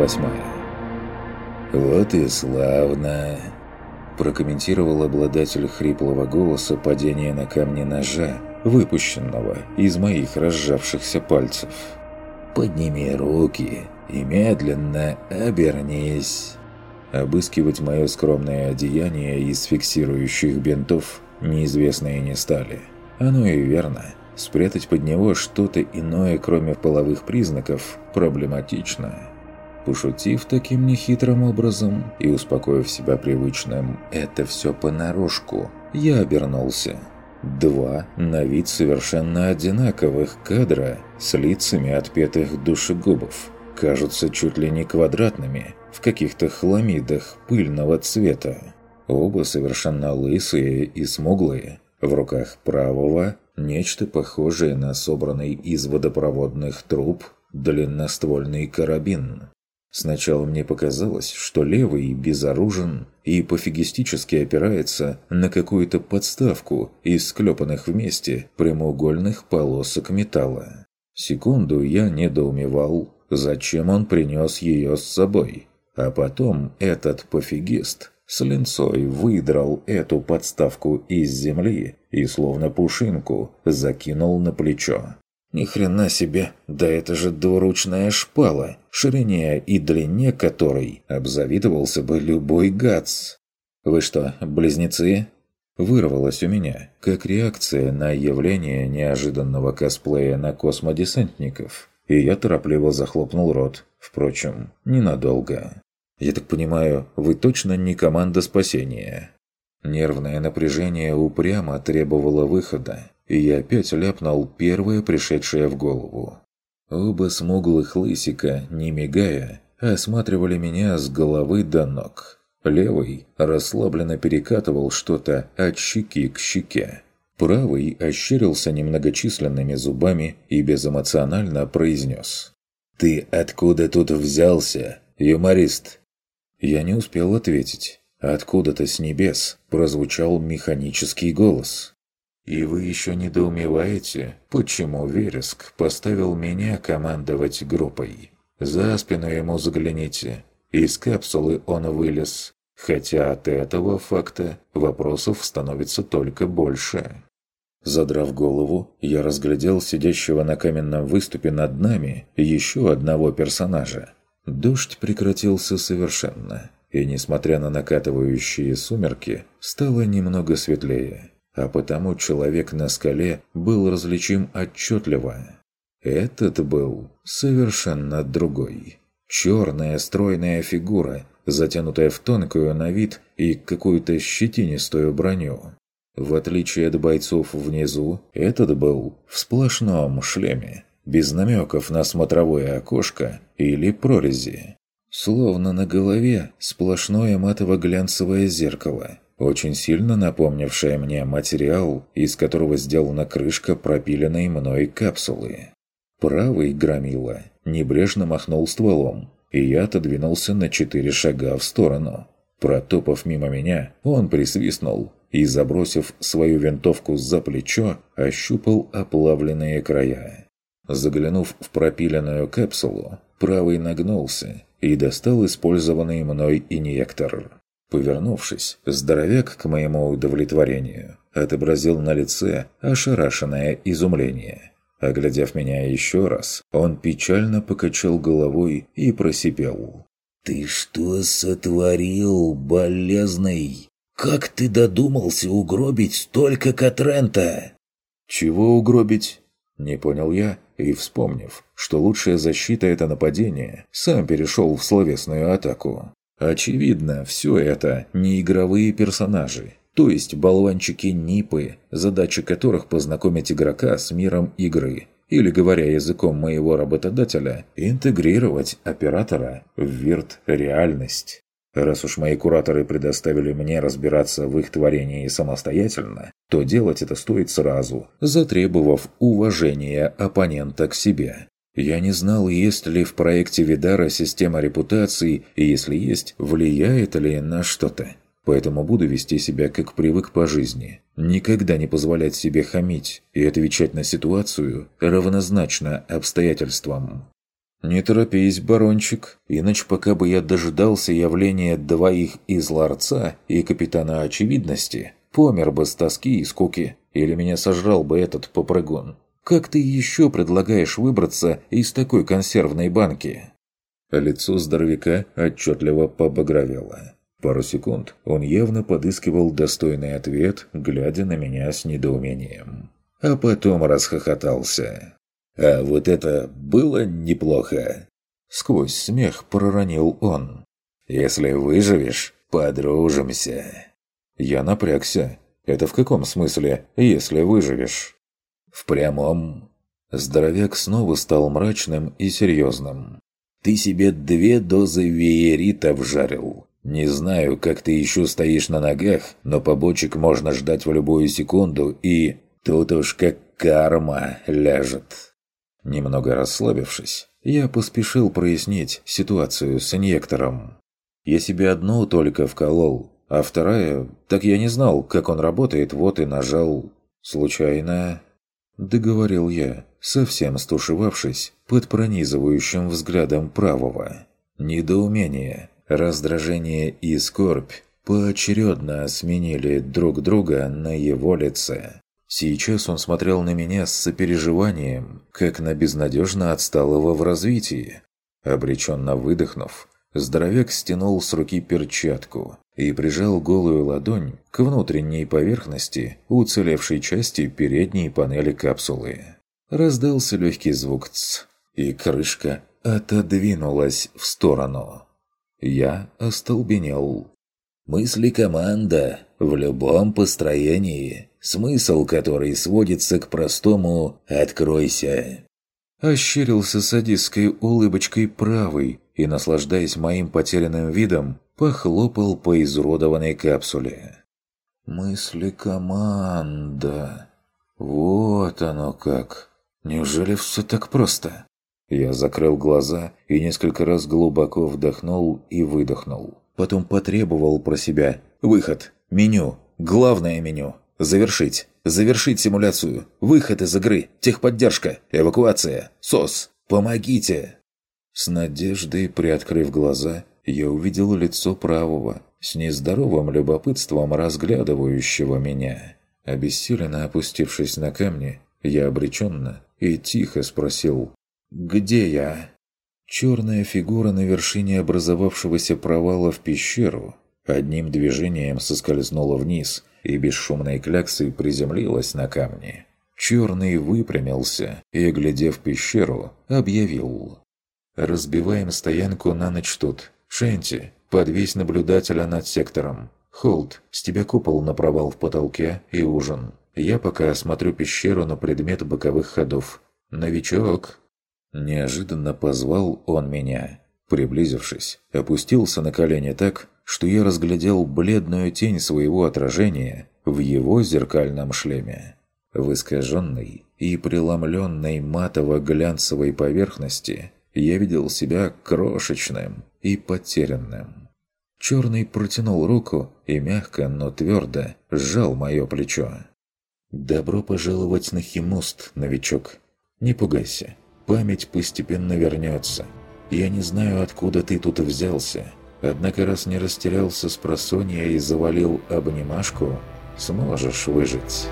28. «Вот и славно!» прокомментировал обладатель хриплого голоса падение на камни ножа, выпущенного из моих разжавшихся пальцев. «Подними руки и медленно обернись». Обыскивать мое скромное одеяние из фиксирующих бинтов неизвестные не стали. Оно и верно. Спрятать под него что-то иное, кроме половых признаков, проблематично. Пошутив таким нехитрым образом и успокоив себя привычным «это все понарошку», я обернулся. Два на вид совершенно одинаковых кадра с лицами отпетых душегубов кажутся чуть ли не квадратными в каких-то хламидах пыльного цвета. Оба совершенно лысые и смуглые. В руках правого нечто похожее на собранный из водопроводных труб длинноствольный карабин. Сначала мне показалось, что левый безоружен и пофигистически опирается на какую-то подставку из склепанных вместе прямоугольных полосок металла. Секунду я недоумевал, зачем он принес ее с собой. А потом этот пофигист с линцой выдрал эту подставку из земли и словно пушинку закинул на плечо. Ни хрена себе, да это же двуручная шпала, ширине и длине которой обзавидовался бы любой гац. «Вы что, близнецы?» Вырвалось у меня, как реакция на явление неожиданного косплея на космодесантников, и я торопливо захлопнул рот, впрочем, ненадолго. «Я так понимаю, вы точно не команда спасения?» Нервное напряжение упрямо требовало выхода, и я опять ляпнул первое пришедшее в голову. Оба смуглых лысика, не мигая, осматривали меня с головы до ног. Левый расслабленно перекатывал что-то от щеки к щеке. Правый ощерился немногочисленными зубами и безэмоционально произнес. «Ты откуда тут взялся, юморист?» Я не успел ответить. Откуда-то с небес прозвучал механический голос. И вы еще недоумеваете, почему Вереск поставил меня командовать группой? За спину ему загляните. Из капсулы он вылез. Хотя от этого факта вопросов становится только больше. Задрав голову, я разглядел сидящего на каменном выступе над нами еще одного персонажа. Дождь прекратился совершенно, и, несмотря на накатывающие сумерки, стало немного светлее а потому человек на скале был различим отчетливо. Этот был совершенно другой. Черная стройная фигура, затянутая в тонкую на вид и какую-то щетинистую броню. В отличие от бойцов внизу, этот был в сплошном шлеме, без намеков на смотровое окошко или прорези. Словно на голове сплошное матово-глянцевое зеркало – очень сильно напомнившая мне материал, из которого сделана крышка пропиленной мной капсулы. Правый громила небрежно махнул стволом, и я отодвинулся на четыре шага в сторону. Протопав мимо меня, он присвистнул и, забросив свою винтовку за плечо, ощупал оплавленные края. Заглянув в пропиленную капсулу, правый нагнулся и достал использованный мной инъектор. Повернувшись, здоровяк, к моему удовлетворению, отобразил на лице ошарашенное изумление. Оглядев меня еще раз, он печально покачал головой и просипел. «Ты что сотворил, болезный? Как ты додумался угробить столько Катрента?» «Чего угробить?» Не понял я и, вспомнив, что лучшая защита – это нападение, сам перешел в словесную атаку. Очевидно, все это не игровые персонажи, то есть болванчики-нипы, задача которых познакомить игрока с миром игры, или, говоря языком моего работодателя, интегрировать оператора в вирт-реальность. Раз уж мои кураторы предоставили мне разбираться в их творении самостоятельно, то делать это стоит сразу, затребовав уважения оппонента к себе. Я не знал, есть ли в проекте Видара система репутации, и если есть, влияет ли на что-то. Поэтому буду вести себя как привык по жизни. Никогда не позволять себе хамить и отвечать на ситуацию равнозначно обстоятельствам. «Не торопись, барончик, иначе пока бы я дожидался явления двоих из ларца и капитана очевидности, помер бы с тоски и скуки, или меня сожрал бы этот попрыгун. Как ты еще предлагаешь выбраться из такой консервной банки?» Лицо здоровяка отчетливо побагровело. Пару секунд он явно подыскивал достойный ответ, глядя на меня с недоумением. А потом расхохотался. «А вот это было неплохо!» Сквозь смех проронил он. «Если выживешь, подружимся!» Я напрягся. «Это в каком смысле, если выживешь?» «В прямом...» Здоровяк снова стал мрачным и серьезным. «Ты себе две дозы веерита вжарил. Не знаю, как ты еще стоишь на ногах, но побочек можно ждать в любую секунду, и тут уж как карма ляжет». Немного расслабившись, я поспешил прояснить ситуацию с инъектором. Я себе одну только вколол, а вторая, так я не знал, как он работает, вот и нажал. Случайно... Договорил я, совсем стушевавшись под пронизывающим взглядом правого. Недоумение, раздражение и скорбь поочередно сменили друг друга на его лице. Сейчас он смотрел на меня с сопереживанием, как на безнадежно отсталого в развитии. Обреченно выдохнув, здоровяк стянул с руки перчатку и прижал голую ладонь к внутренней поверхности уцелевшей части передней панели капсулы. Раздался легкий звук «ц», и крышка отодвинулась в сторону. Я остолбенел. Мысли команда в любом построении, смысл которой сводится к простому «откройся». Ощерился садистской улыбочкой правый и, наслаждаясь моим потерянным видом, похлопал по изуродованной капсуле. «Мысли команда. Вот оно как. Неужели все так просто?» Я закрыл глаза и несколько раз глубоко вдохнул и выдохнул. Потом потребовал про себя «Выход! Меню! Главное меню! Завершить! Завершить симуляцию! Выход из игры! Техподдержка! Эвакуация! СОС! Помогите!» С надеждой, приоткрыв глаза, я увидел лицо правого, с нездоровым любопытством разглядывающего меня. Обессиленно опустившись на камни, я обреченно и тихо спросил «Где я?» Черная фигура на вершине образовавшегося провала в пещеру одним движением соскользнула вниз и бесшумной кляксой приземлилась на камни. Черный выпрямился и, глядев пещеру, объявил. «Разбиваем стоянку на ночь тут. Шенти, подвесь наблюдателя над сектором. Холд, с тебя купол на провал в потолке и ужин. Я пока осмотрю пещеру на предмет боковых ходов. Новичок, Неожиданно позвал он меня. Приблизившись, опустился на колени так, что я разглядел бледную тень своего отражения в его зеркальном шлеме. В искаженной и преломленной матово-глянцевой поверхности я видел себя крошечным и потерянным. Черный протянул руку и мягко, но твердо сжал мое плечо. «Добро пожаловать на Химуст, новичок. Не пугайся, память постепенно вернется. Я не знаю, откуда ты тут взялся, однако раз не растерялся с просонья и завалил обнимашку, сможешь выжить».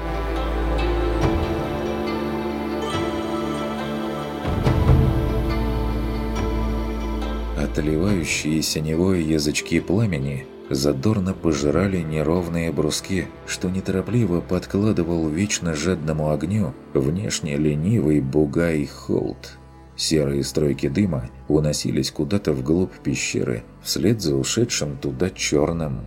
Отливающие синевой язычки пламени задорно пожирали неровные бруски, что неторопливо подкладывал вечно жадному огню внешне ленивый бугай холд. Серые стройки дыма уносились куда-то вглубь пещеры, вслед за ушедшим туда черным.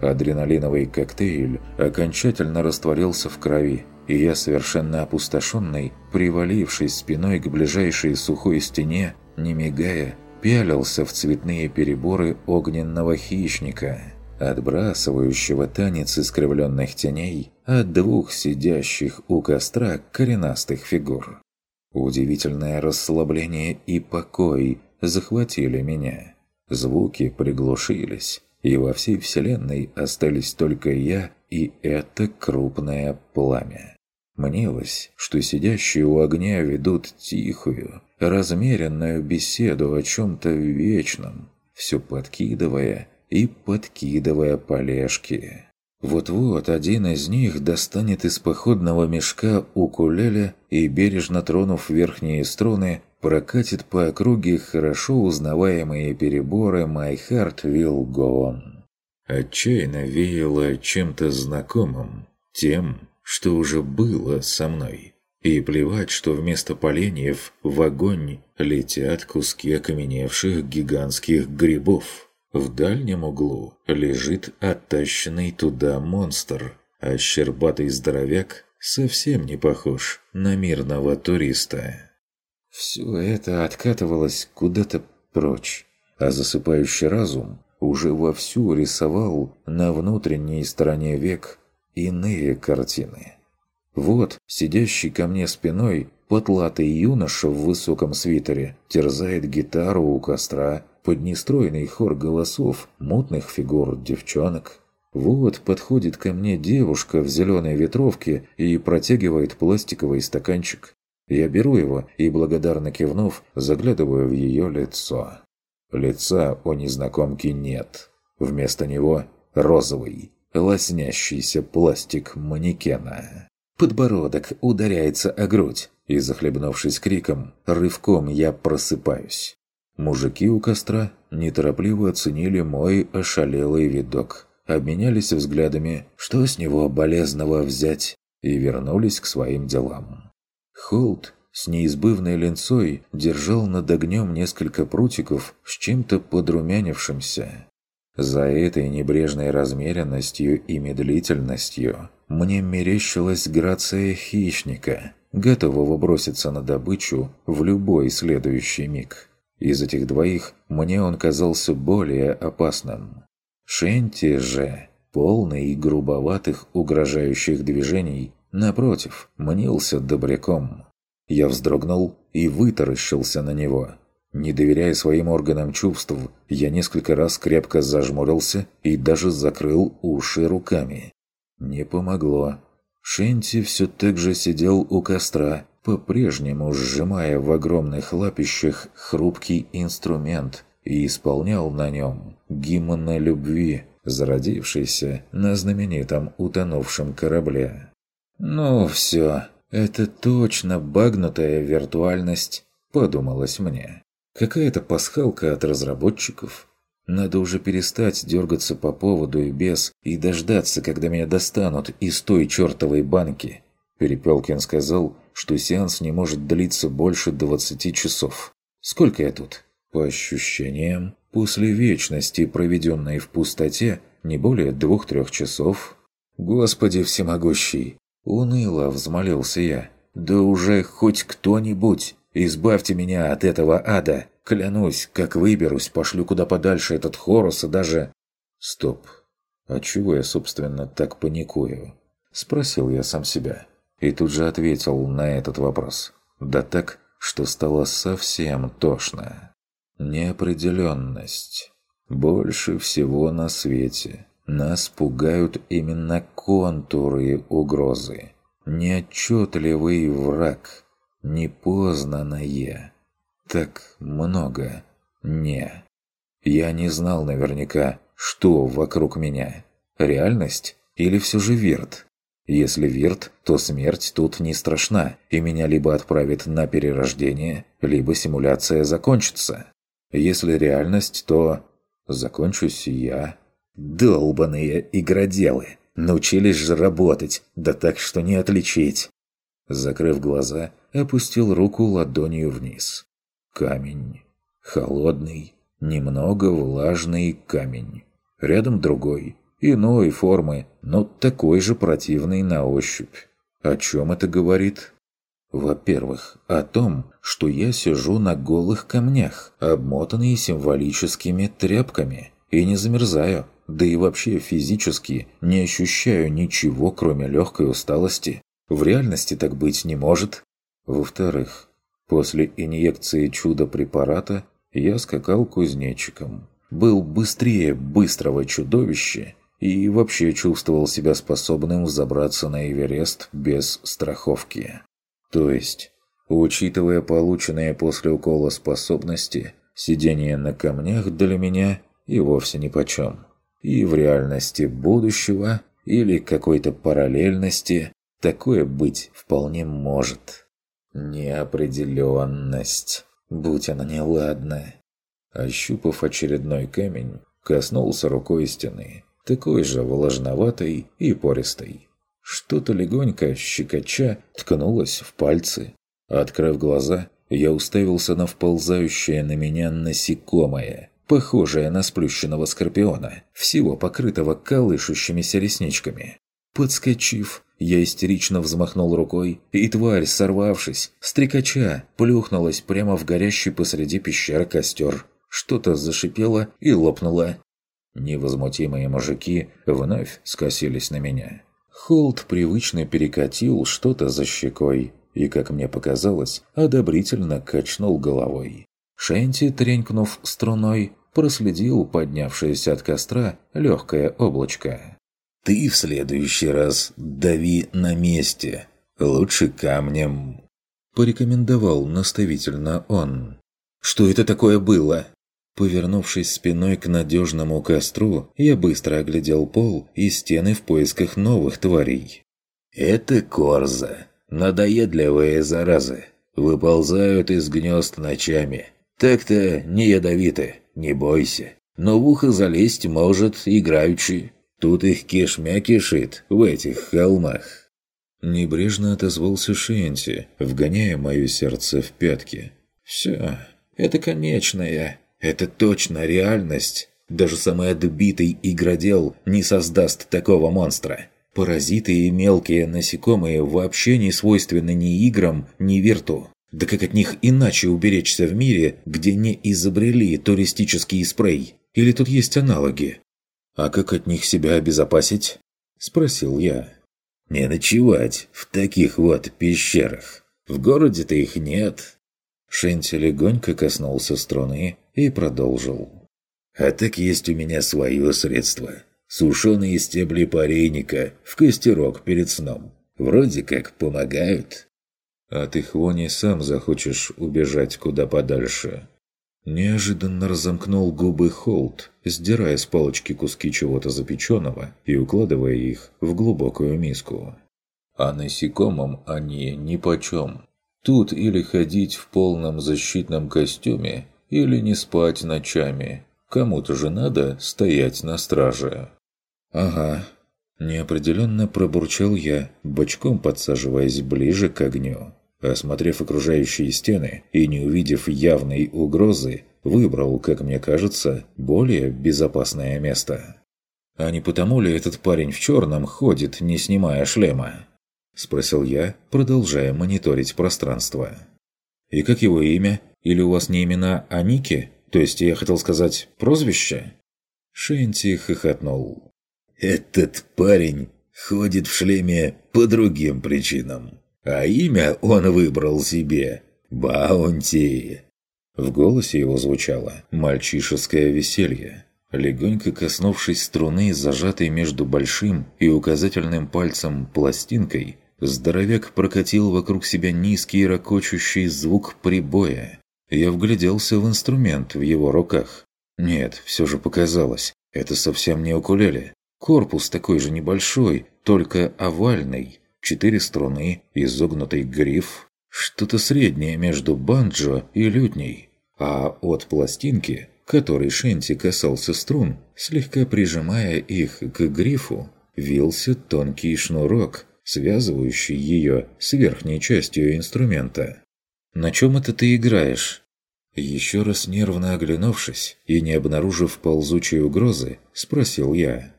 Адреналиновый коктейль окончательно растворился в крови, и я, совершенно опустошенный, привалившись спиной к ближайшей сухой стене, не мигая, пялился в цветные переборы огненного хищника, отбрасывающего танец искривленных теней от двух сидящих у костра коренастых фигур. Удивительное расслабление и покой захватили меня. Звуки приглушились, и во всей вселенной остались только я и это крупное пламя. Мнилось, что сидящие у огня ведут тихую, размеренную беседу о чем-то вечном, все подкидывая и подкидывая полежки. Вот-вот один из них достанет из походного мешка укулеле и, бережно тронув верхние струны, прокатит по округе хорошо узнаваемые переборы «My Heart Will Go On». Отчаянно веяло чем-то знакомым, тем, что уже было со мной. И плевать, что вместо поленьев в огонь летят куски окаменевших гигантских грибов. В дальнем углу лежит оттащенный туда монстр, а щербатый здоровяк совсем не похож на мирного туриста. Все это откатывалось куда-то прочь, а засыпающий разум уже вовсю рисовал на внутренней стороне век иные картины. Вот сидящий ко мне спиной потлатый юноша в высоком свитере терзает гитару у костра под нестройный хор голосов мутных фигур девчонок. Вот подходит ко мне девушка в зеленой ветровке и протягивает пластиковый стаканчик. Я беру его и, благодарно кивнув, заглядываю в ее лицо. Лица у незнакомки нет. Вместо него розовый, лоснящийся пластик манекена. Подбородок ударяется о грудь, и, захлебнувшись криком, рывком я просыпаюсь. Мужики у костра неторопливо оценили мой ошалелый видок, обменялись взглядами, что с него болезного взять, и вернулись к своим делам. Холт с неизбывной ленцой держал над огнем несколько прутиков с чем-то подрумянившимся. За этой небрежной размеренностью и медлительностью мне мерещилась грация хищника, готового броситься на добычу в любой следующий миг. Из этих двоих мне он казался более опасным. Шенти же, полный грубоватых угрожающих движений, напротив, мнился добряком. Я вздрогнул и вытаращился на него – не доверяя своим органам чувств, я несколько раз крепко зажмурился и даже закрыл уши руками. Не помогло. Шенти все так же сидел у костра, по-прежнему сжимая в огромных лапищах хрупкий инструмент и исполнял на нем гимн любви, зародившийся на знаменитом утонувшем корабле. «Ну все, это точно багнутая виртуальность», – подумалось мне. Какая-то пасхалка от разработчиков. Надо уже перестать дергаться по поводу и без, и дождаться, когда меня достанут из той чертовой банки. Перепелкин сказал, что сеанс не может длиться больше 20 часов. Сколько я тут? По ощущениям, после вечности, проведенной в пустоте, не более двух-трех часов. Господи всемогущий! Уныло взмолился я. Да уже хоть кто-нибудь! Избавьте меня от этого ада! Клянусь, как выберусь, пошлю куда подальше этот Хорус и даже... Стоп. А чего я, собственно, так паникую? Спросил я сам себя. И тут же ответил на этот вопрос. Да так, что стало совсем тошно. Неопределенность. Больше всего на свете. Нас пугают именно контуры угрозы. Неотчетливый враг – непознанное. Так много «не». Я не знал наверняка, что вокруг меня. Реальность или все же вирт? Если вирт, то смерть тут не страшна, и меня либо отправят на перерождение, либо симуляция закончится. Если реальность, то закончусь я. Долбаные игроделы! Научились же работать, да так, что не отличить. Закрыв глаза, опустил руку ладонью вниз. Камень. Холодный, немного влажный камень. Рядом другой, иной формы, но такой же противный на ощупь. О чем это говорит? Во-первых, о том, что я сижу на голых камнях, обмотанные символическими тряпками, и не замерзаю, да и вообще физически не ощущаю ничего, кроме легкой усталости. В реальности так быть не может. Во-вторых, после инъекции чудо-препарата я скакал кузнечиком. Был быстрее быстрого чудовища и вообще чувствовал себя способным взобраться на Эверест без страховки. То есть, Учитывая полученные после укола способности, сидение на камнях для меня и вовсе нипочем. И в реальности будущего или какой-то параллельности такое быть вполне может. Неопределенность. Будь она неладна. Ощупав очередной камень, коснулся рукой стены, такой же влажноватой и пористой. Что-то легонько, щекоча, ткнулось в пальцы. Открыв глаза, я уставился на вползающее на меня насекомое, похожее на сплющенного скорпиона, всего покрытого колышущимися ресничками. Подскочив, я истерично взмахнул рукой, и тварь, сорвавшись, стрекача, плюхнулась прямо в горящий посреди пещеры костер. Что-то зашипело и лопнуло. Невозмутимые мужики вновь скосились на меня. Холд привычно перекатил что-то за щекой и, как мне показалось, одобрительно качнул головой. Шенти, тренькнув струной, проследил поднявшееся от костра легкое облачко. «Ты в следующий раз дави на месте, лучше камнем», – порекомендовал наставительно он. «Что это такое было?» Повернувшись спиной к надежному костру, я быстро оглядел пол и стены в поисках новых тварей. «Это корза. Надоедливые заразы. Выползают из гнезд ночами. Так-то не ядовиты, не бойся. Но в ухо залезть может играючи. Тут их кишмя кишит в этих холмах». Небрежно отозвался Шенти, вгоняя мое сердце в пятки. «Все, это конечное. Это точно реальность. Даже самый отбитый игродел не создаст такого монстра. Паразиты и мелкие насекомые вообще не свойственны ни играм, ни вирту. Да как от них иначе уберечься в мире, где не изобрели туристический спрей? Или тут есть аналоги? «А как от них себя обезопасить?» – спросил я. «Не ночевать в таких вот пещерах. В городе-то их нет». Шенти легонько коснулся струны, и продолжил. «А так есть у меня свое средство. Сушеные стебли парейника в костерок перед сном. Вроде как помогают». «А ты, Хвони, сам захочешь убежать куда подальше?» Неожиданно разомкнул губы Холт, сдирая с палочки куски чего-то запеченного и укладывая их в глубокую миску. А насекомым они нипочем. Тут или ходить в полном защитном костюме, или не спать ночами. Кому-то же надо стоять на страже. Ага. Неопределенно пробурчал я, бочком подсаживаясь ближе к огню. Осмотрев окружающие стены и не увидев явной угрозы, выбрал, как мне кажется, более безопасное место. «А не потому ли этот парень в черном ходит, не снимая шлема?» – спросил я, продолжая мониторить пространство. «И как его имя? Или у вас не имена, а ники? То есть я хотел сказать прозвище?» Шенти хохотнул. «Этот парень ходит в шлеме по другим причинам. А имя он выбрал себе – Баунти». В голосе его звучало мальчишеское веселье. Легонько коснувшись струны, зажатой между большим и указательным пальцем пластинкой, здоровяк прокатил вокруг себя низкий ракочущий звук прибоя. Я вгляделся в инструмент в его руках. Нет, все же показалось, это совсем не укулеле. Корпус такой же небольшой, только овальный. Четыре струны, изогнутый гриф. Что-то среднее между банджо и лютней. А от пластинки, которой Шенти касался струн, слегка прижимая их к грифу, вился тонкий шнурок, связывающий ее с верхней частью инструмента. «На чем это ты играешь?» Еще раз нервно оглянувшись и не обнаружив ползучей угрозы, спросил я.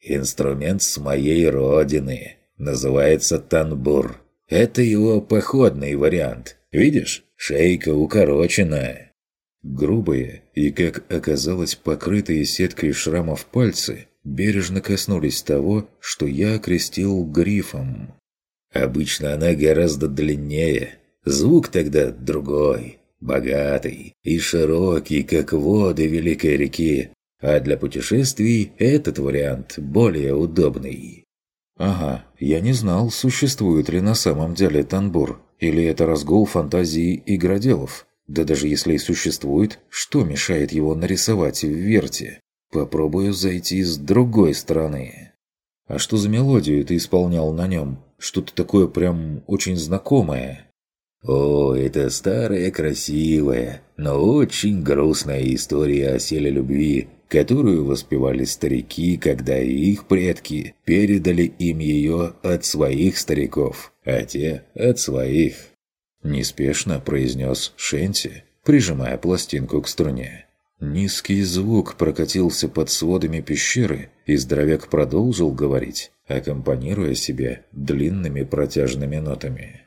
«Инструмент с моей родины. Называется танбур. Это его походный вариант. Видишь, шейка укороченная». Грубые и, как оказалось, покрытые сеткой шрамов пальцы бережно коснулись того, что я окрестил грифом. Обычно она гораздо длиннее. Звук тогда другой богатый и широкий, как воды Великой реки, а для путешествий этот вариант более удобный. Ага, я не знал, существует ли на самом деле танбур. Или это разгул фантазии игроделов? Да даже если и существует, что мешает его нарисовать в верте? Попробую зайти с другой стороны. А что за мелодию ты исполнял на нем? Что-то такое прям очень знакомое. О, это старая, красивая, но очень грустная история о селе любви, которую воспевали старики, когда их предки передали им ее от своих стариков, а те от своих. Неспешно произнес Шенти, прижимая пластинку к струне. Низкий звук прокатился под сводами пещеры, и здоровяк продолжил говорить, аккомпанируя себе длинными протяжными нотами.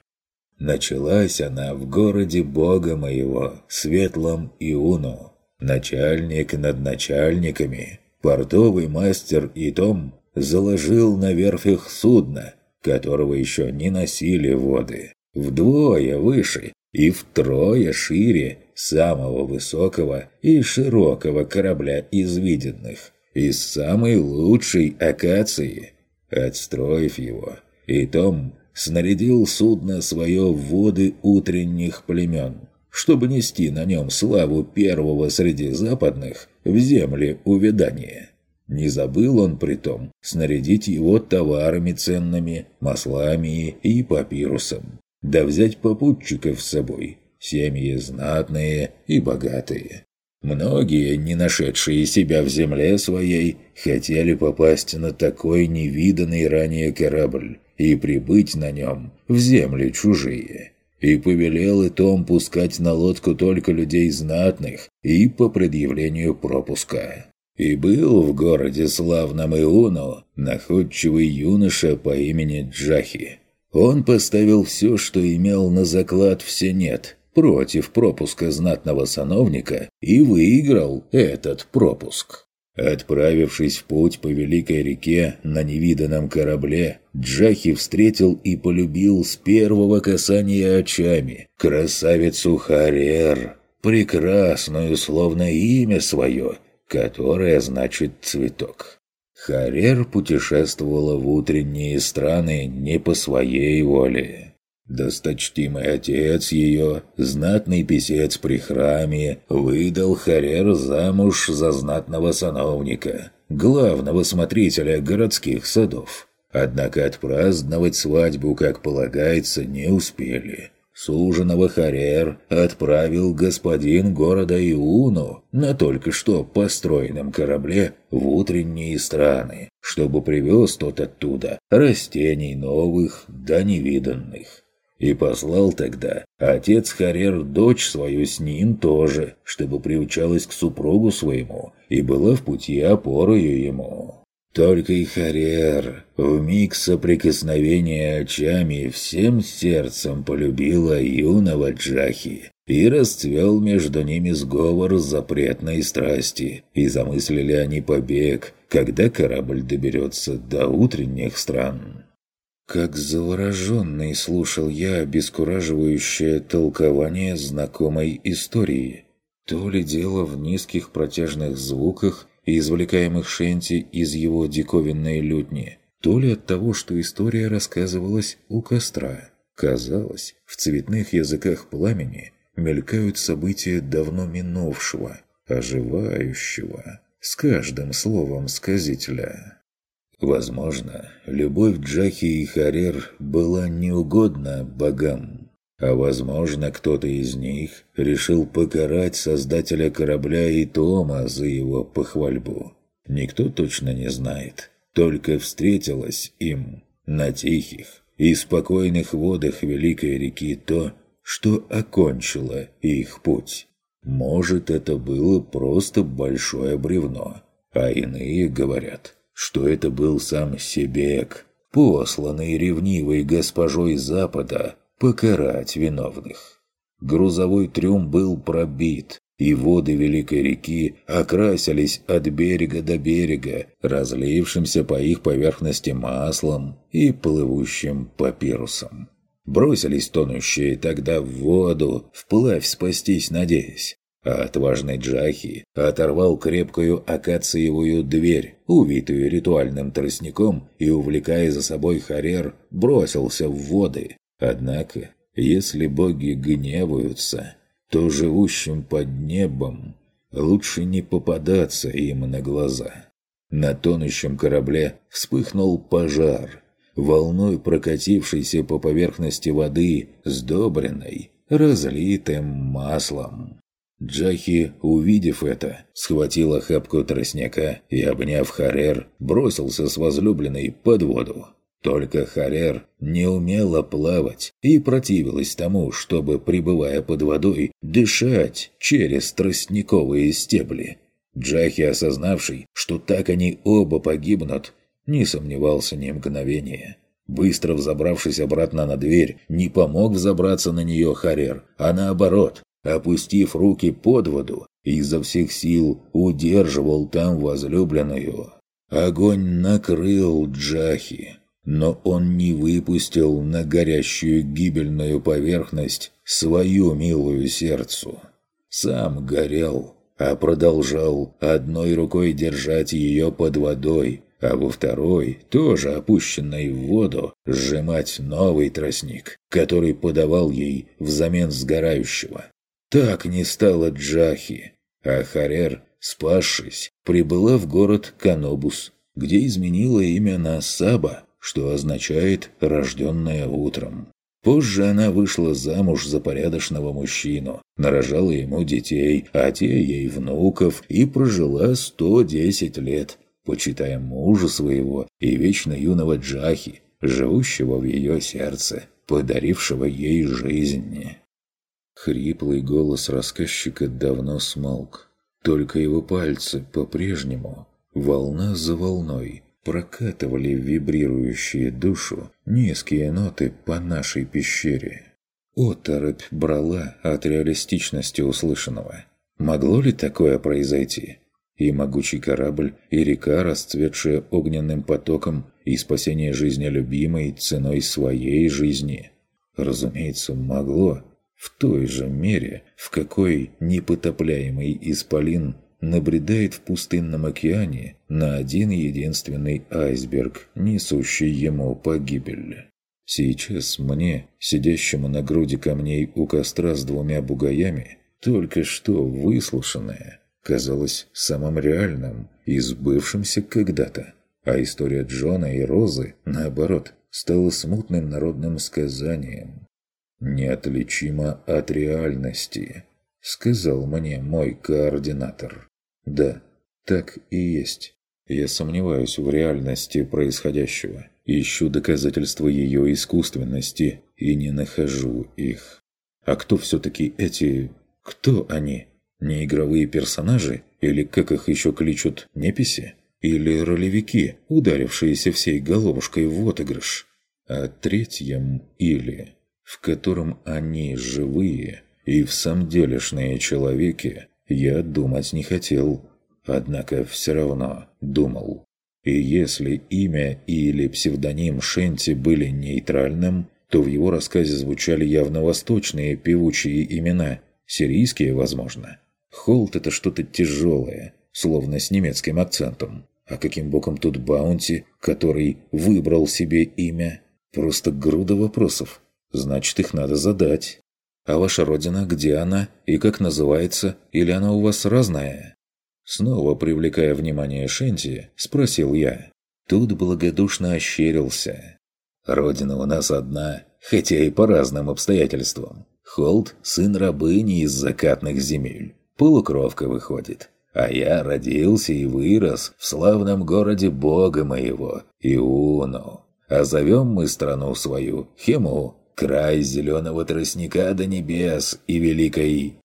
Началась она в городе бога моего, светлом Иуну. Начальник над начальниками, портовый мастер и том заложил на верфях судно, которого еще не носили воды, вдвое выше и втрое шире самого высокого и широкого корабля из виденных, из самой лучшей акации. Отстроив его, и Том снарядил судно свое в воды утренних племен, чтобы нести на нем славу первого среди западных в земле увядания. Не забыл он при том снарядить его товарами ценными, маслами и папирусом, да взять попутчиков с собой, семьи знатные и богатые. Многие, не нашедшие себя в земле своей, хотели попасть на такой невиданный ранее корабль и прибыть на нем в земли чужие. И повелел и Том пускать на лодку только людей знатных и по предъявлению пропуска. И был в городе славном Иону находчивый юноша по имени Джахи. Он поставил все, что имел на заклад все нет, против пропуска знатного сановника и выиграл этот пропуск. Отправившись в путь по Великой реке на невиданном корабле, Джахи встретил и полюбил с первого касания очами красавицу Харер, прекрасную, словно имя свое, которое значит «цветок». Харер путешествовала в утренние страны не по своей воле. Досточтимый отец ее, знатный писец при храме, выдал Харер замуж за знатного сановника, главного смотрителя городских садов. Однако отпраздновать свадьбу, как полагается, не успели. Суженого Харер отправил господин города Иуну на только что построенном корабле в утренние страны, чтобы привез тот оттуда растений новых да невиданных. И послал тогда отец Харер дочь свою с ним тоже, чтобы приучалась к супругу своему и была в пути опорою ему. Только и Харер в миг соприкосновения очами всем сердцем полюбила юного Джахи и расцвел между ними сговор запретной страсти, и замыслили они побег, когда корабль доберется до утренних стран. Как завороженный слушал я обескураживающее толкование знакомой истории. То ли дело в низких протяжных звуках, извлекаемых Шенти из его диковинной лютни, то ли от того, что история рассказывалась у костра. Казалось, в цветных языках пламени мелькают события давно минувшего, оживающего, с каждым словом сказителя. Возможно, любовь Джахи и Харер была неугодна богам, а возможно, кто-то из них решил покарать создателя корабля и Тома за его похвальбу. Никто точно не знает. Только встретилось им на тихих и спокойных водах Великой реки то, что окончило их путь. Может, это было просто большое бревно, а иные говорят, что это был сам Себек, посланный ревнивой госпожой Запада покарать виновных. Грузовой трюм был пробит, и воды Великой реки окрасились от берега до берега, разлившимся по их поверхности маслом и плывущим папирусом. Бросились тонущие тогда в воду, вплавь спастись надеясь. А отважный Джахи оторвал крепкую акациевую дверь, увитую ритуальным тростником, и, увлекая за собой Харер, бросился в воды, Однако если боги гневаются, то живущим под небом лучше не попадаться им на глаза. На тонущем корабле вспыхнул пожар, волной прокатившийся по поверхности воды, сдобренной, разлитым маслом. Джахи, увидев это, схватил охапку тростника и, обняв Харер, бросился с возлюбленной под воду. Только Харер не умела плавать и противилась тому, чтобы, пребывая под водой, дышать через тростниковые стебли. Джахи, осознавший, что так они оба погибнут, не сомневался ни мгновения. Быстро взобравшись обратно на дверь, не помог взобраться на нее Харер, а наоборот, опустив руки под воду, изо всех сил удерживал там возлюбленную. Огонь накрыл Джахи, но он не выпустил на горящую гибельную поверхность свою милую сердцу. Сам горел, а продолжал одной рукой держать ее под водой, а во второй, тоже опущенной в воду, сжимать новый тростник, который подавал ей взамен сгорающего. Так не стало Джахи, а Харер, спасшись, прибыла в город Канобус, где изменила имя на Саба, что означает «рожденная утром». Позже она вышла замуж за порядочного мужчину, нарожала ему детей, а те ей внуков, и прожила 110 лет, почитая мужа своего и вечно юного Джахи, живущего в ее сердце, подарившего ей жизнь. Хриплый голос рассказчика давно смолк. Только его пальцы по-прежнему, волна за волной, прокатывали вибрирующие душу низкие ноты по нашей пещере. Оторопь брала от реалистичности услышанного. Могло ли такое произойти? И могучий корабль, и река, расцветшая огненным потоком, и спасение жизни любимой ценой своей жизни. Разумеется, могло, в той же мере, в какой непотопляемый исполин набредает в пустынном океане на один единственный айсберг, несущий ему погибель. Сейчас мне, сидящему на груди камней у костра с двумя бугаями, только что выслушанное, казалось самым реальным и сбывшимся когда-то. А история Джона и Розы, наоборот, стала смутным народным сказанием, неотличимо от реальности», — сказал мне мой координатор. «Да, так и есть. Я сомневаюсь в реальности происходящего, ищу доказательства ее искусственности и не нахожу их. А кто все-таки эти... кто они? Не игровые персонажи? Или, как их еще кличут, неписи? Или ролевики, ударившиеся всей головушкой в отыгрыш? А третьем или в котором они живые и в самом делешные человеки, я думать не хотел, однако все равно думал. И если имя или псевдоним Шенти были нейтральным, то в его рассказе звучали явно восточные певучие имена, сирийские, возможно. Холт – это что-то тяжелое, словно с немецким акцентом. А каким боком тут Баунти, который выбрал себе имя? Просто груда вопросов. Значит, их надо задать. А ваша родина, где она и как называется, или она у вас разная?» Снова привлекая внимание Шенти, спросил я. Тут благодушно ощерился. «Родина у нас одна, хотя и по разным обстоятельствам. Холд – сын рабыни из закатных земель. Полукровка выходит. А я родился и вырос в славном городе бога моего, Иуну. А зовем мы страну свою Хему, край зеленого тростника до небес и великой...»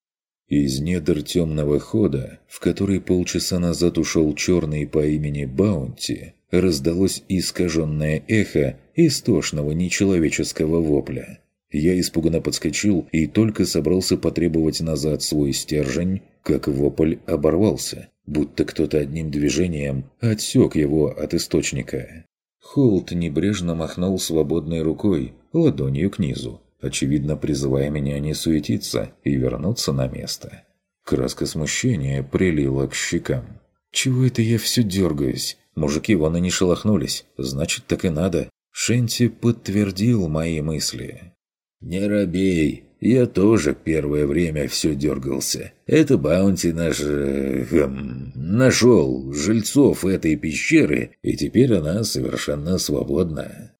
Из недр темного хода, в который полчаса назад ушел черный по имени Баунти, раздалось искаженное эхо истошного нечеловеческого вопля. Я испуганно подскочил и только собрался потребовать назад свой стержень, как вопль оборвался, будто кто-то одним движением отсек его от источника. Холт небрежно махнул свободной рукой, ладонью к низу, очевидно призывая меня не суетиться и вернуться на место. Краска смущения прилила к щекам. «Чего это я все дергаюсь? Мужики вон и не шелохнулись, значит, так и надо». Шенти подтвердил мои мысли. «Не робей, я тоже первое время все дергался. Это Баунти наш... Э, эм, нашел жильцов этой пещеры, и теперь она совершенно свободна».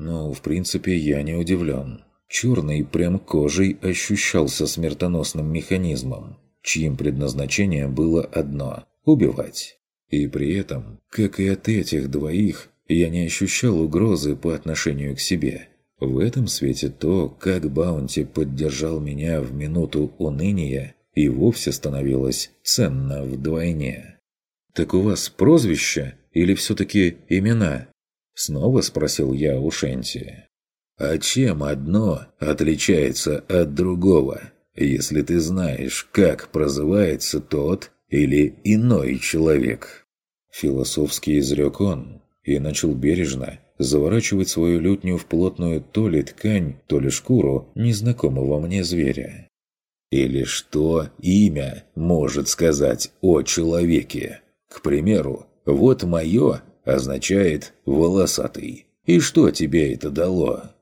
Ну, в принципе, я не удивлен. Черный прям кожей ощущался смертоносным механизмом, чьим предназначением было одно – убивать. И при этом, как и от этих двоих, я не ощущал угрозы по отношению к себе. В этом свете то, как Баунти поддержал меня в минуту уныния, и вовсе становилось ценно вдвойне. «Так у вас прозвище или все-таки имена?» Снова спросил я у Шенти. «А чем одно отличается от другого, если ты знаешь, как прозывается тот или иной человек?» Философски изрек он и начал бережно заворачивать свою лютню в плотную то ли ткань, то ли шкуру незнакомого мне зверя. Или что имя может сказать о человеке? К примеру, вот мое означает «волосатый». И что тебе это дало?»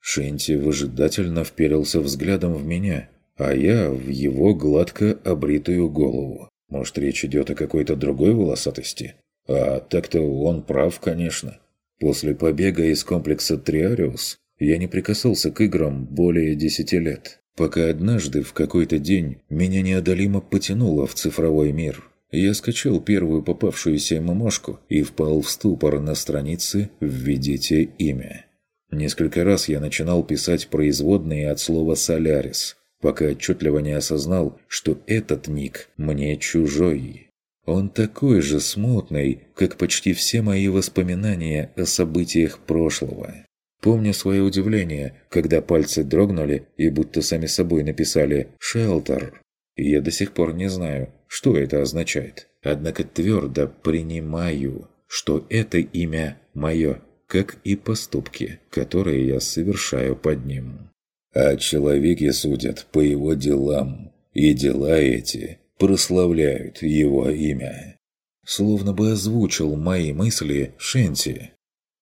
Шенти выжидательно вперился взглядом в меня, а я в его гладко обритую голову. Может, речь идет о какой-то другой волосатости? А так-то он прав, конечно. После побега из комплекса Триариус я не прикасался к играм более десяти лет, пока однажды в какой-то день меня неодолимо потянуло в цифровой мир. Я скачал первую попавшуюся мамошку и впал в ступор на странице «Введите имя». Несколько раз я начинал писать производные от слова «солярис», пока отчетливо не осознал, что этот ник мне чужой. Он такой же смутный, как почти все мои воспоминания о событиях прошлого. Помню свое удивление, когда пальцы дрогнули и будто сами собой написали «Шелтер». Я до сих пор не знаю, что это означает. Однако твердо принимаю, что это имя мое, как и поступки, которые я совершаю под ним. А человеки судят по его делам, и дела эти прославляют его имя. Словно бы озвучил мои мысли Шенти.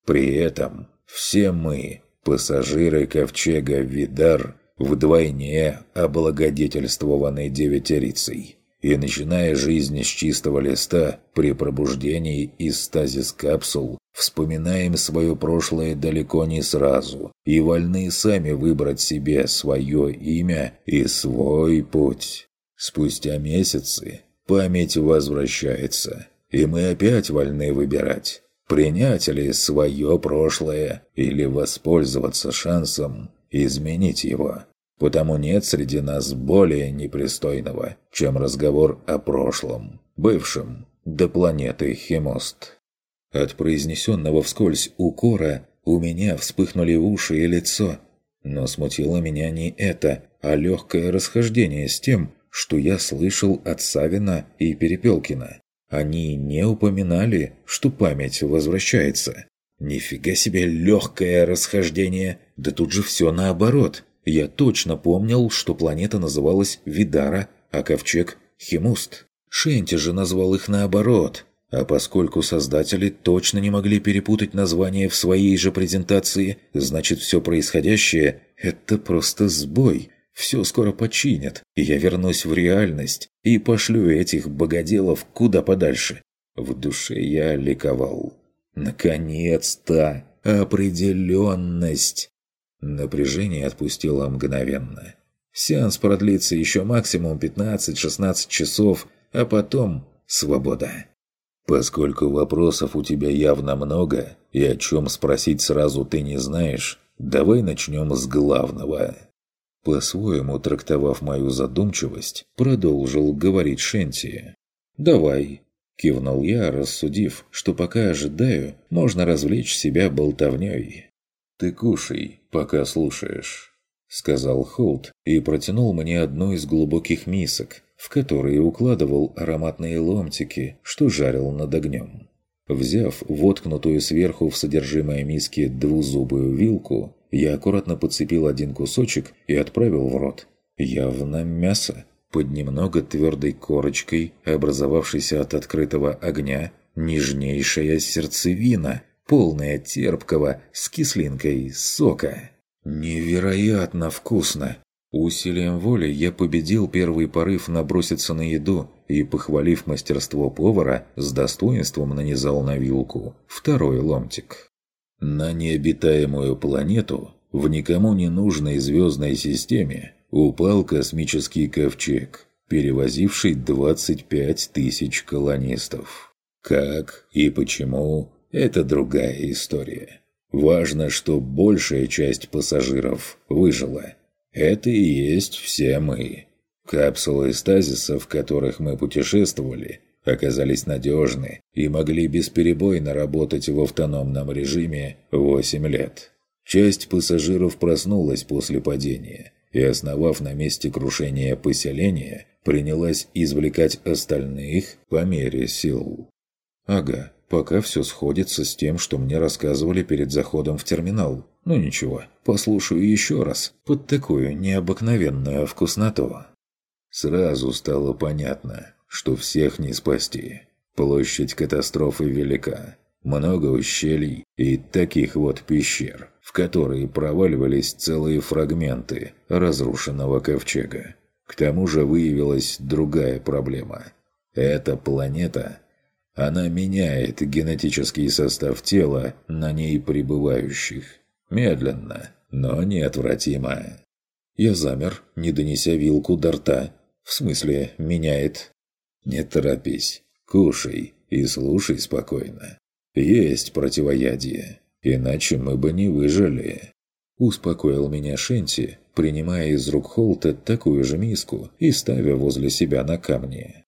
При этом все мы, пассажиры ковчега Видар, вдвойне облагодетельствованы девятерицей. И начиная жизнь с чистого листа, при пробуждении из стазис капсул, вспоминаем свое прошлое далеко не сразу и вольны сами выбрать себе свое имя и свой путь. Спустя месяцы память возвращается, и мы опять вольны выбирать, принять ли свое прошлое или воспользоваться шансом изменить его. Потому нет среди нас более непристойного, чем разговор о прошлом, бывшем, до планеты Химост. От произнесенного вскользь укора у меня вспыхнули уши и лицо. Но смутило меня не это, а легкое расхождение с тем, что я слышал от Савина и Перепелкина. Они не упоминали, что память возвращается. Нифига себе легкое расхождение, да тут же все наоборот. Я точно помнил, что планета называлась Видара, а ковчег – Химуст. Шенти же назвал их наоборот. А поскольку создатели точно не могли перепутать название в своей же презентации, значит все происходящее – это просто сбой – все скоро починят, и я вернусь в реальность и пошлю этих богоделов куда подальше. В душе я ликовал. Наконец-то! Определенность! Напряжение отпустило мгновенно. Сеанс продлится еще максимум 15-16 часов, а потом свобода. Поскольку вопросов у тебя явно много, и о чем спросить сразу ты не знаешь, давай начнем с главного. По-своему трактовав мою задумчивость, продолжил говорить Шенти. «Давай», – кивнул я, рассудив, что пока ожидаю, можно развлечь себя болтовней. «Ты кушай, пока слушаешь», – сказал Холт и протянул мне одну из глубоких мисок, в которые укладывал ароматные ломтики, что жарил над огнем. Взяв воткнутую сверху в содержимое миски двузубую вилку, я аккуратно подцепил один кусочек и отправил в рот. Явно мясо. Под немного твердой корочкой, образовавшейся от открытого огня, нежнейшая сердцевина, полная терпкого с кислинкой сока. Невероятно вкусно! Усилием воли я победил первый порыв наброситься на еду и, похвалив мастерство повара, с достоинством нанизал на вилку второй ломтик. На необитаемую планету, в никому не нужной звездной системе, упал космический ковчег, перевозивший 25 тысяч колонистов. Как и почему – это другая история. Важно, что большая часть пассажиров выжила. Это и есть все мы. Капсулы стазиса, в которых мы путешествовали, оказались надежны и могли бесперебойно работать в автономном режиме 8 лет. Часть пассажиров проснулась после падения и, основав на месте крушения поселения, принялась извлекать остальных по мере сил. Ага, пока все сходится с тем, что мне рассказывали перед заходом в терминал. Ну ничего, послушаю еще раз, под такую необыкновенную вкусноту. Сразу стало понятно, что всех не спасти. Площадь катастрофы велика. Много ущелий и таких вот пещер, в которые проваливались целые фрагменты разрушенного ковчега. К тому же выявилась другая проблема. Эта планета, она меняет генетический состав тела на ней пребывающих. Медленно, но неотвратимо. Я замер, не донеся вилку до рта. В смысле, меняет. Не торопись, кушай и слушай спокойно. Есть противоядие, иначе мы бы не выжили. Успокоил меня Шенти, принимая из рук Холта такую же миску и ставя возле себя на камни.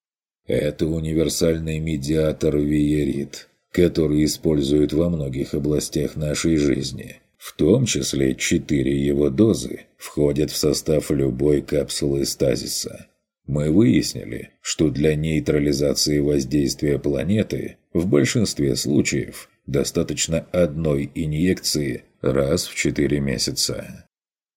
Это универсальный медиатор Виерит, который используют во многих областях нашей жизни. В том числе четыре его дозы входят в состав любой капсулы стазиса. Мы выяснили, что для нейтрализации воздействия планеты в большинстве случаев достаточно одной инъекции раз в четыре месяца.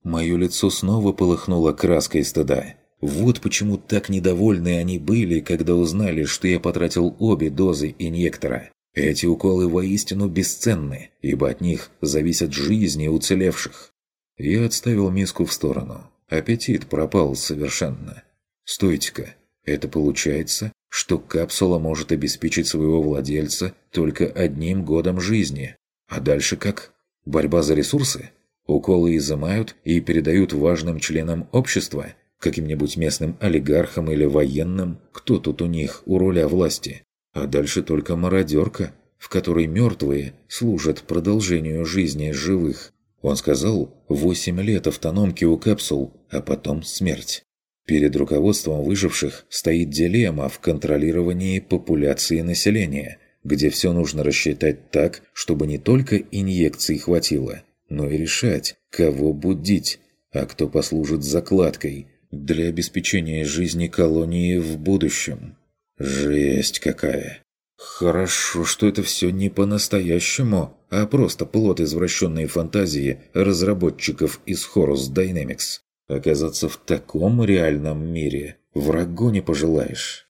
Мое лицо снова полыхнуло краской стыда. Вот почему так недовольны они были, когда узнали, что я потратил обе дозы инъектора. Эти уколы воистину бесценны, ибо от них зависят жизни уцелевших. Я отставил миску в сторону. Аппетит пропал совершенно. Стойте-ка, это получается, что капсула может обеспечить своего владельца только одним годом жизни. А дальше как? Борьба за ресурсы? Уколы изымают и передают важным членам общества, каким-нибудь местным олигархам или военным, кто тут у них у руля власти. А дальше только мародерка, в которой мертвые служат продолжению жизни живых. Он сказал, восемь лет автономки у капсул, а потом смерть. Перед руководством выживших стоит дилемма в контролировании популяции населения, где все нужно рассчитать так, чтобы не только инъекций хватило – но и решать, кого будить, а кто послужит закладкой для обеспечения жизни колонии в будущем. Жесть какая! Хорошо, что это все не по-настоящему, а просто плод извращенной фантазии разработчиков из Horus Dynamics. Оказаться в таком реальном мире врагу не пожелаешь.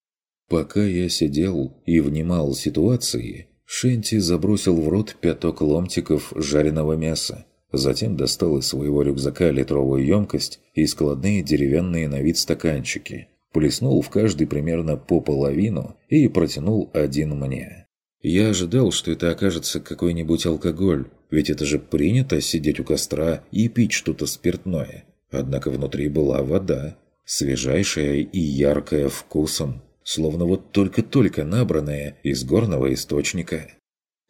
Пока я сидел и внимал ситуации, Шенти забросил в рот пяток ломтиков жареного мяса Затем достал из своего рюкзака литровую емкость и складные деревянные на вид стаканчики. Плеснул в каждый примерно по половину и протянул один мне. Я ожидал, что это окажется какой-нибудь алкоголь, ведь это же принято сидеть у костра и пить что-то спиртное. Однако внутри была вода, свежайшая и яркая вкусом, словно вот только-только набранная из горного источника.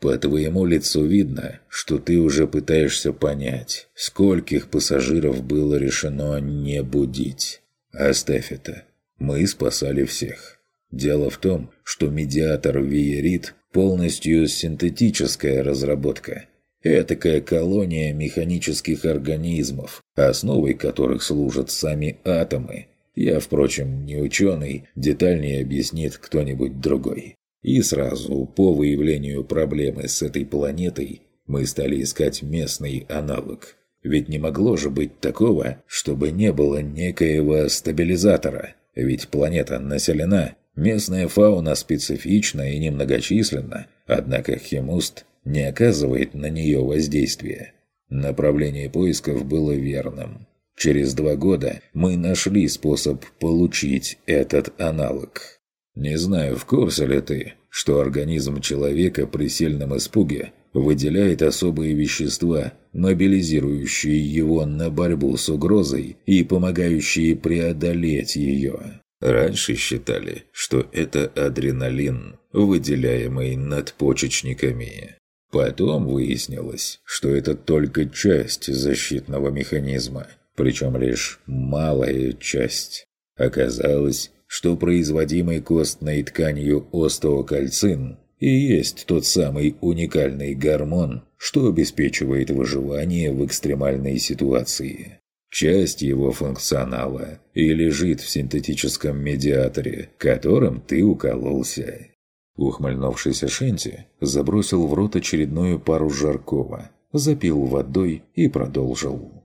По твоему лицу видно, что ты уже пытаешься понять, скольких пассажиров было решено не будить. Оставь это. Мы спасали всех. Дело в том, что медиатор Виерит полностью синтетическая разработка. Этакая колония механических организмов, основой которых служат сами атомы. Я, впрочем, не ученый, детальнее объяснит кто-нибудь другой. И сразу по выявлению проблемы с этой планетой мы стали искать местный аналог. Ведь не могло же быть такого, чтобы не было некоего стабилизатора. Ведь планета населена, местная фауна специфична и немногочисленна, однако Хемуст не оказывает на нее воздействия. Направление поисков было верным. Через два года мы нашли способ получить этот аналог. Не знаю, в курсе ли ты, что организм человека при сильном испуге выделяет особые вещества, мобилизирующие его на борьбу с угрозой и помогающие преодолеть ее. Раньше считали, что это адреналин, выделяемый надпочечниками. Потом выяснилось, что это только часть защитного механизма, причем лишь малая часть. Оказалось, что производимый костной тканью остеокальцин и есть тот самый уникальный гормон, что обеспечивает выживание в экстремальной ситуации. Часть его функционала и лежит в синтетическом медиаторе, которым ты укололся. Ухмыльнувшийся Шенти забросил в рот очередную пару жаркого, запил водой и продолжил.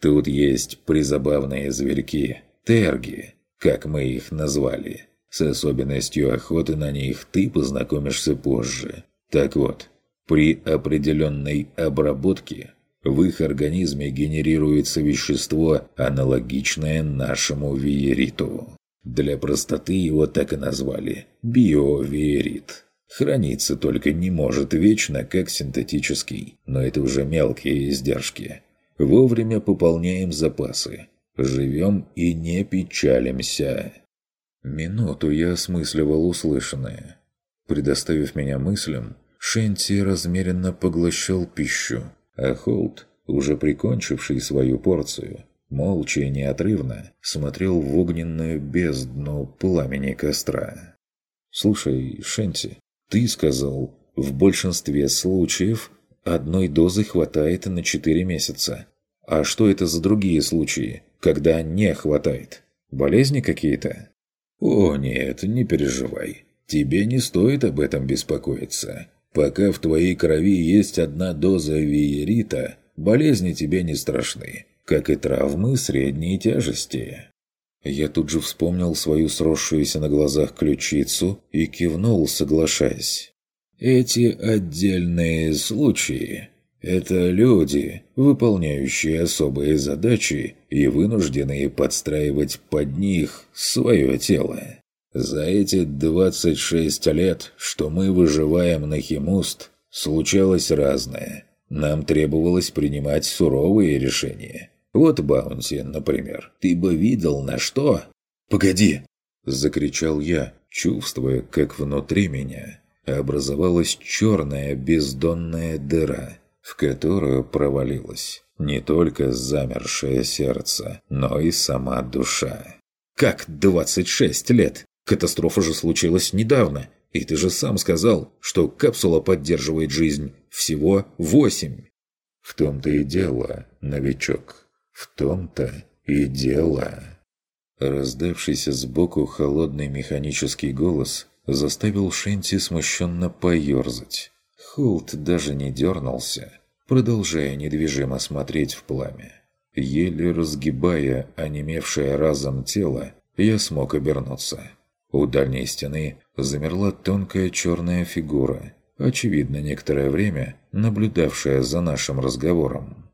Тут есть призабавные зверьки, терги, как мы их назвали. С особенностью охоты на них ты познакомишься позже. Так вот, при определенной обработке в их организме генерируется вещество, аналогичное нашему виериту. Для простоты его так и назвали – биовиерит. Храниться только не может вечно, как синтетический, но это уже мелкие издержки. Вовремя пополняем запасы. Живем и не печалимся. Минуту я осмысливал услышанное. Предоставив меня мыслям, Шенти размеренно поглощал пищу, а Холт, уже прикончивший свою порцию, молча и неотрывно смотрел в огненную бездну пламени костра. «Слушай, Шенти, ты сказал, в большинстве случаев одной дозы хватает на 4 месяца. А что это за другие случаи, когда не хватает? Болезни какие-то?» «О нет, не переживай. Тебе не стоит об этом беспокоиться. Пока в твоей крови есть одна доза виерита, болезни тебе не страшны, как и травмы средней тяжести». Я тут же вспомнил свою сросшуюся на глазах ключицу и кивнул, соглашаясь. «Эти отдельные случаи это люди, выполняющие особые задачи и вынужденные подстраивать под них свое тело. За эти 26 лет, что мы выживаем на Химуст, случалось разное. Нам требовалось принимать суровые решения. Вот Баунти, например. Ты бы видел на что? «Погоди!» – закричал я, чувствуя, как внутри меня образовалась черная бездонная дыра – в которую провалилось не только замершее сердце, но и сама душа. «Как 26 лет? Катастрофа же случилась недавно, и ты же сам сказал, что капсула поддерживает жизнь всего восемь». «В том-то и дело, новичок, в том-то и дело». Раздавшийся сбоку холодный механический голос заставил Шенти смущенно поерзать. Холт даже не дернулся, продолжая недвижимо смотреть в пламя. Еле разгибая онемевшее разом тело, я смог обернуться. У дальней стены замерла тонкая черная фигура, очевидно, некоторое время наблюдавшая за нашим разговором.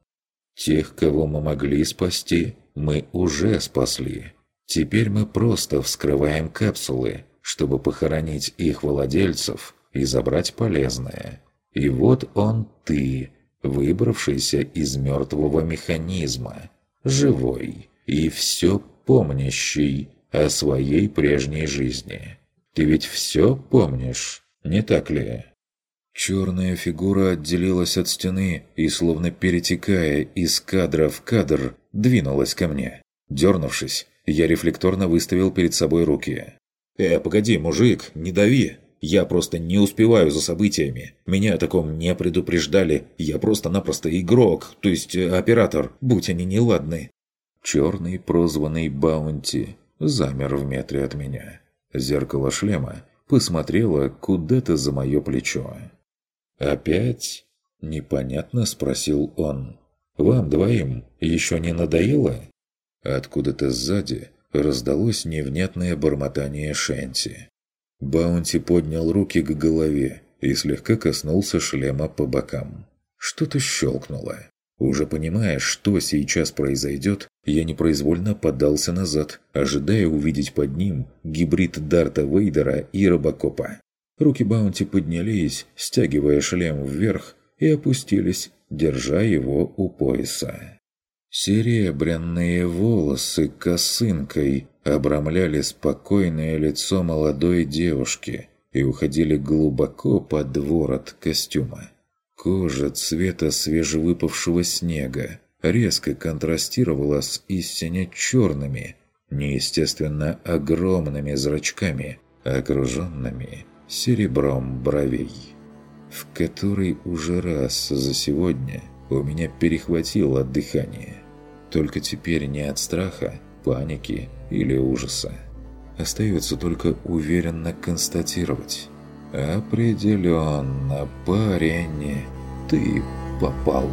Тех, кого мы могли спасти, мы уже спасли. Теперь мы просто вскрываем капсулы, чтобы похоронить их владельцев и забрать полезное. И вот он ты, выбравшийся из мертвого механизма, живой и все помнящий о своей прежней жизни. Ты ведь все помнишь, не так ли? Черная фигура отделилась от стены и, словно перетекая из кадра в кадр, двинулась ко мне. Дернувшись, я рефлекторно выставил перед собой руки. «Э, погоди, мужик, не дави!» Я просто не успеваю за событиями. Меня о таком не предупреждали. Я просто-напросто игрок, то есть э, оператор, будь они неладны». Черный, прозванный Баунти, замер в метре от меня. Зеркало шлема посмотрело куда-то за мое плечо. «Опять?» – непонятно спросил он. «Вам двоим еще не надоело?» Откуда-то сзади раздалось невнятное бормотание Шенти. Баунти поднял руки к голове и слегка коснулся шлема по бокам. Что-то щелкнуло. Уже понимая, что сейчас произойдет, я непроизвольно подался назад, ожидая увидеть под ним гибрид Дарта Вейдера и Робокопа. Руки Баунти поднялись, стягивая шлем вверх, и опустились, держа его у пояса. Серебряные волосы косынкой обрамляли спокойное лицо молодой девушки и уходили глубоко под ворот костюма. Кожа цвета свежевыпавшего снега резко контрастировала с истинно черными, неестественно огромными зрачками, окруженными серебром бровей, в который уже раз за сегодня у меня перехватило дыхание. Только теперь не от страха, паники или ужаса. Остается только уверенно констатировать. Определенно, парень, ты попал.